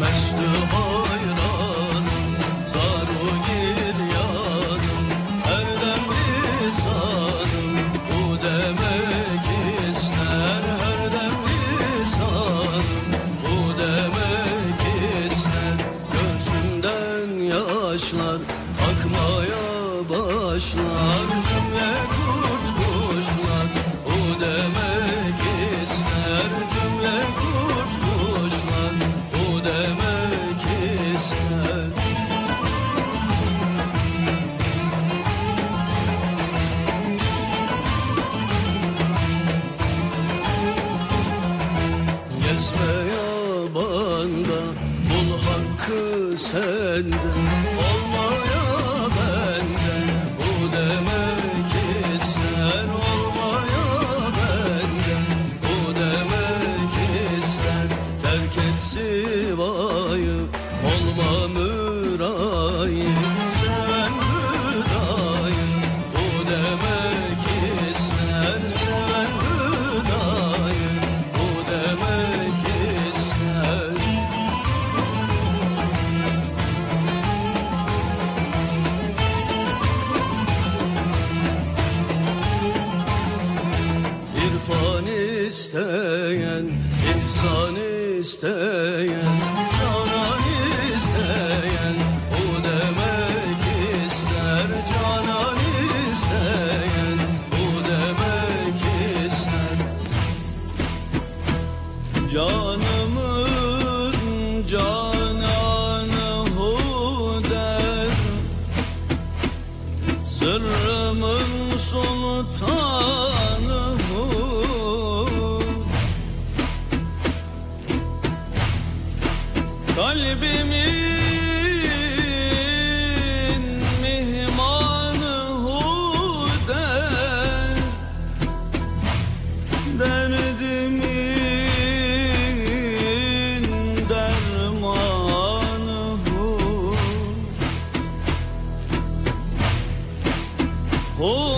Mestü hayranım Zaru Erdem lisanım Bu demek ister. Her dem Bu demek ister. Gözümden yaşlar Akmaya başlar. Cümle Bul hakkı sende. Olmaya isteyen, ihsan isteyen, canan isteyen, bu demek ister. Canan isteyen, bu demek ister. Canımın cananı hu der Sırrımın sultanı Kalbimin mihmanı hu der Derdimin dermanı hu O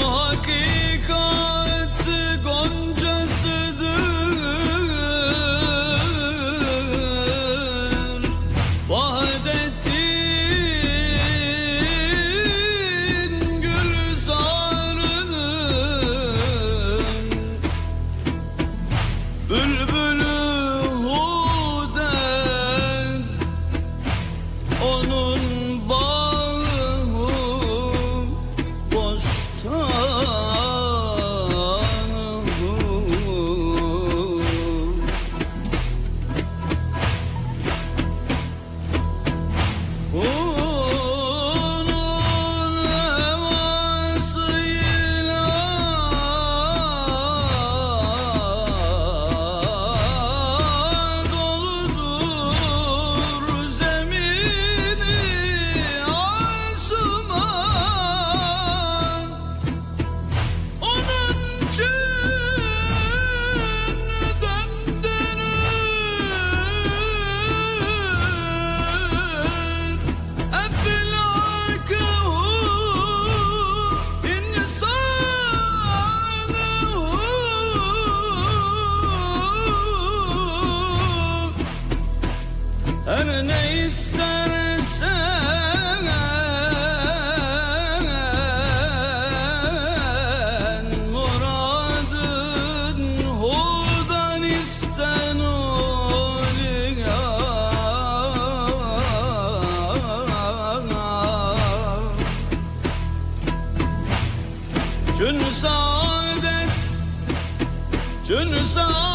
ne istersen muradın hudan isten oluyor Cün saadet Cün saadet